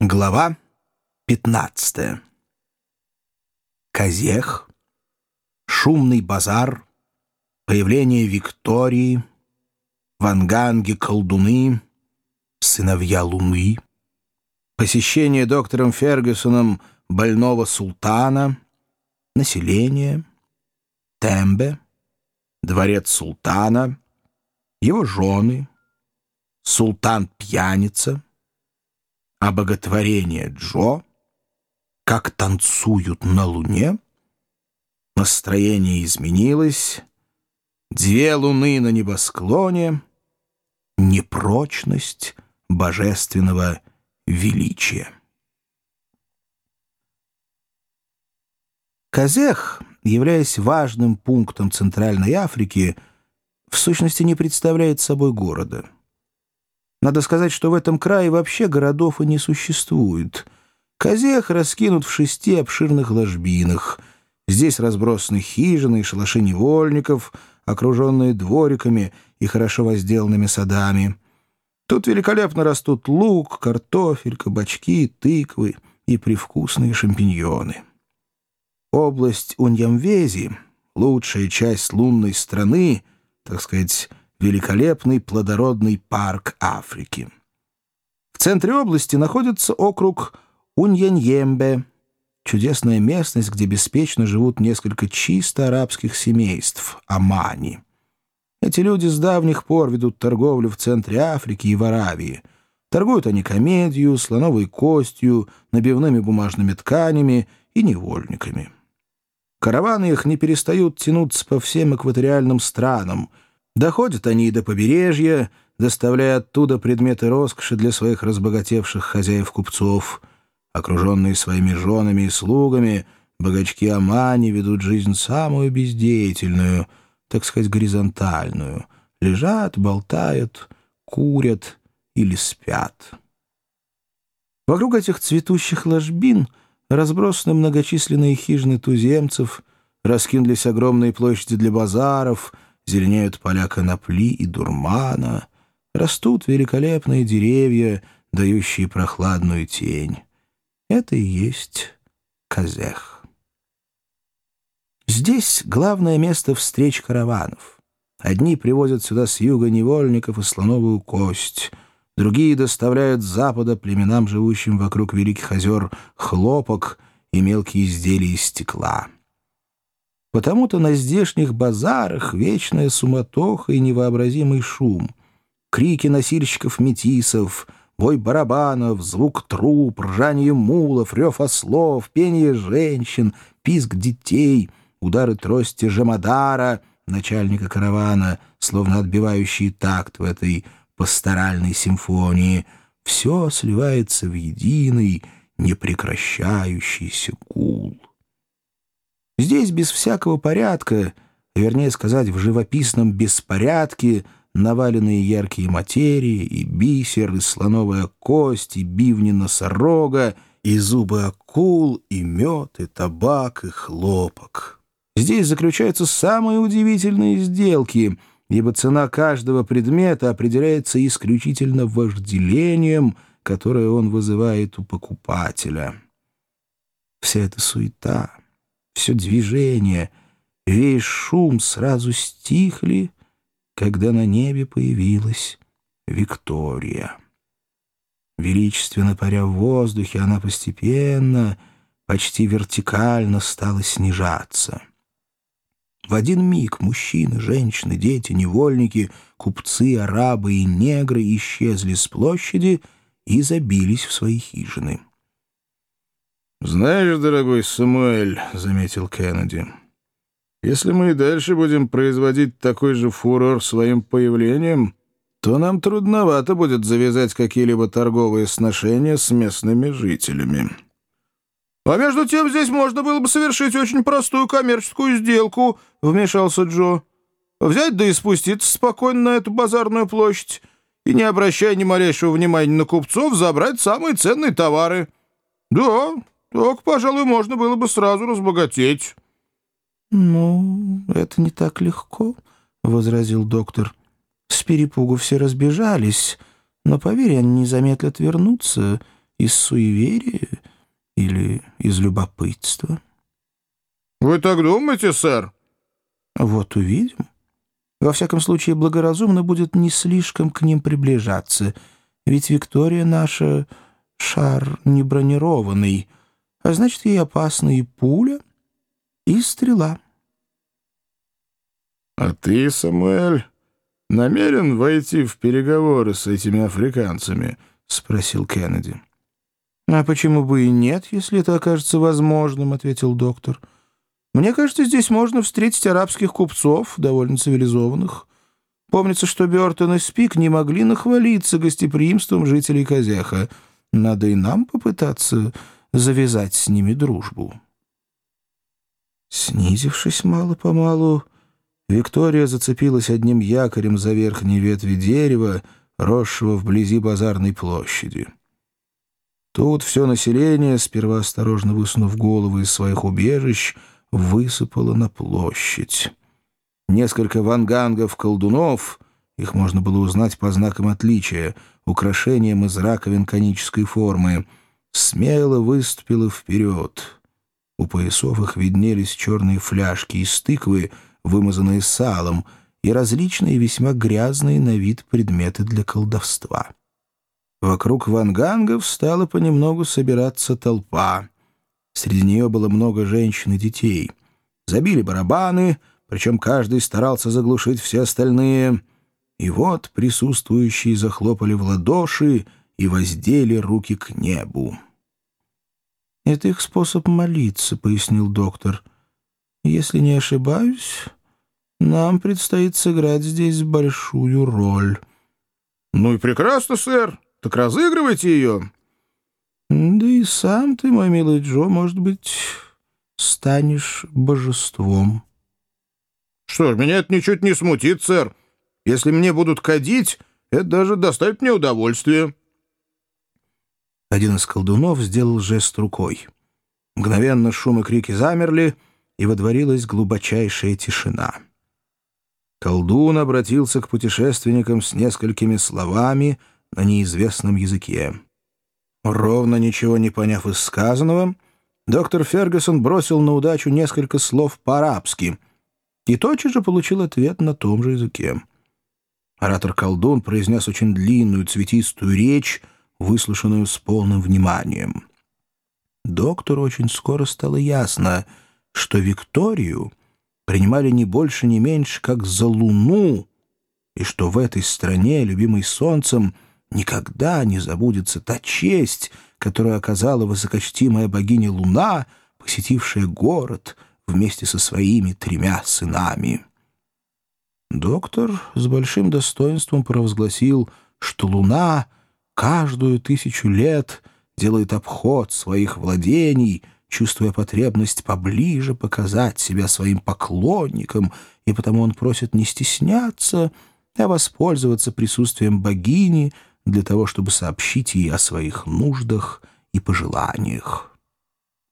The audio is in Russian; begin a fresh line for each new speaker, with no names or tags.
Глава 15 Казех, шумный базар, появление Виктории, ванганги колдуны, сыновья Луны, посещение доктором Фергюсоном больного султана, население, тембе, дворец султана, его жены, султан-пьяница — обоготворение Джо, как танцуют на луне, настроение изменилось, две луны на небосклоне, непрочность божественного величия. Казех, являясь важным пунктом Центральной Африки, в сущности не представляет собой города — надо сказать, что в этом крае вообще городов и не существует. Казех раскинут в шести обширных ложбинах. Здесь разбросаны хижины и шалаши невольников, окруженные двориками и хорошо возделанными садами. Тут великолепно растут лук, картофель, кабачки, тыквы и привкусные шампиньоны. Область Уньямвези, лучшая часть лунной страны, так сказать, великолепный плодородный парк Африки. В центре области находится округ Уньяньембе, чудесная местность, где беспечно живут несколько чисто арабских семейств – Амани. Эти люди с давних пор ведут торговлю в центре Африки и в Аравии. Торгуют они комедию, слоновой костью, набивными бумажными тканями и невольниками. Караваны их не перестают тянуться по всем экваториальным странам – Доходят они и до побережья, доставляя оттуда предметы роскоши для своих разбогатевших хозяев-купцов. Окруженные своими женами и слугами, богачки Амани ведут жизнь самую бездеятельную, так сказать, горизонтальную. Лежат, болтают, курят или спят. Вокруг этих цветущих ложбин разбросаны многочисленные хижины туземцев, раскинулись огромные площади для базаров — зеленеют поля конопли и дурмана, растут великолепные деревья, дающие прохладную тень. Это и есть Казех. Здесь главное место встреч караванов. Одни привозят сюда с юга невольников и слоновую кость, другие доставляют с запада племенам, живущим вокруг Великих озер, хлопок и мелкие изделия из стекла. Потому-то на здешних базарах вечная суматоха и невообразимый шум. Крики носильщиков-метисов, бой барабанов, звук труб, ржание мулов, рев ослов, пение женщин, писк детей, удары трости Жамадара, начальника каравана, словно отбивающие такт в этой пасторальной симфонии. Все сливается в единый, непрекращающийся гул. Здесь без всякого порядка, вернее сказать, в живописном беспорядке, наваленные яркие материи, и бисер, и слоновая кость, и бивни носорога, и зубы акул, и мед, и табак, и хлопок. Здесь заключаются самые удивительные сделки, ибо цена каждого предмета определяется исключительно вожделением, которое он вызывает у покупателя. Вся эта суета — все движение, весь шум сразу стихли, когда на небе появилась Виктория. Величественно паря в воздухе, она постепенно, почти вертикально стала снижаться. В один миг мужчины, женщины, дети, невольники, купцы, арабы и негры исчезли с площади и забились в свои хижины.
«Знаешь, дорогой Самуэль», — заметил Кеннеди, — «если мы и дальше будем производить такой же фурор своим появлением, то нам трудновато будет завязать какие-либо торговые сношения с местными жителями».
«А между тем здесь можно было бы совершить очень простую коммерческую сделку», — вмешался Джо. «Взять да и спуститься спокойно на эту базарную площадь и, не обращая ни малейшего внимания на купцов, забрать самые ценные товары». «Да, так, пожалуй, можно было бы сразу разбогатеть. — Ну, это не так легко, — возразил доктор. — С перепугу все разбежались, но, поверь, они не замедлят вернуться, из суеверия или из любопытства.
«Вы так думаете, сэр?»
«Вот увидим. Во всяком случае, благоразумно будет не слишком к ним приближаться, ведь Виктория наша шар не бронированный, а значит, ей опасна и пуля, и стрела».
«А ты, Самуэль, намерен войти в переговоры с этими африканцами?» — спросил Кеннеди.
«А почему бы и нет, если это окажется возможным?» — ответил доктор. «Мне кажется, здесь можно встретить арабских купцов, довольно цивилизованных. Помнится, что Бертон и Спик не могли нахвалиться гостеприимством жителей Казеха. Надо и нам попытаться завязать с ними дружбу». Снизившись мало-помалу, Виктория зацепилась одним якорем за верхние ветви дерева, росшего вблизи базарной площади. Тут все население, сперва осторожно высунув головы из своих убежищ, высыпало на площадь. Несколько вангангов-колдунов, их можно было узнать по знакам отличия, украшением из раковин конической формы, смело выступило вперед. У поясов их виднелись черные фляжки из тыквы, вымазанные салом, и различные весьма грязные на вид предметы для колдовства. Вокруг вангангов стала понемногу собираться толпа. Среди нее было много женщин и детей. Забили барабаны, причем каждый старался заглушить все остальные. И вот присутствующие захлопали в ладоши и воздели руки к небу. «Это их способ молиться», — пояснил доктор. «Если не ошибаюсь, нам предстоит сыграть здесь большую роль».
«Ну и прекрасно, сэр», так разыгрывайте ее.
Да и сам ты, мой милый Джо, может быть, станешь божеством.
Что ж, меня это ничуть не смутит, сэр. Если мне будут кадить, это даже доставит мне удовольствие.
Один из колдунов сделал жест рукой. Мгновенно шум и крики замерли, и водворилась глубочайшая тишина. Колдун обратился к путешественникам с несколькими словами — на неизвестном языке. Ровно ничего не поняв из сказанного, доктор Фергюсон бросил на удачу несколько слов по-арабски и тотчас же получил ответ на том же языке. Оратор-колдун произнес очень длинную цветистую речь, выслушанную с полным вниманием. Доктору очень скоро стало ясно, что Викторию принимали не больше, не меньше, как за луну, и что в этой стране, любимой солнцем, — Никогда не забудется та честь, которую оказала высокочтимая богиня Луна, посетившая город вместе со своими тремя сынами. Доктор с большим достоинством провозгласил, что Луна каждую тысячу лет делает обход своих владений, чувствуя потребность поближе показать себя своим поклонникам, и потому он просит не стесняться, а воспользоваться присутствием богини — для того, чтобы сообщить ей о своих нуждах и пожеланиях.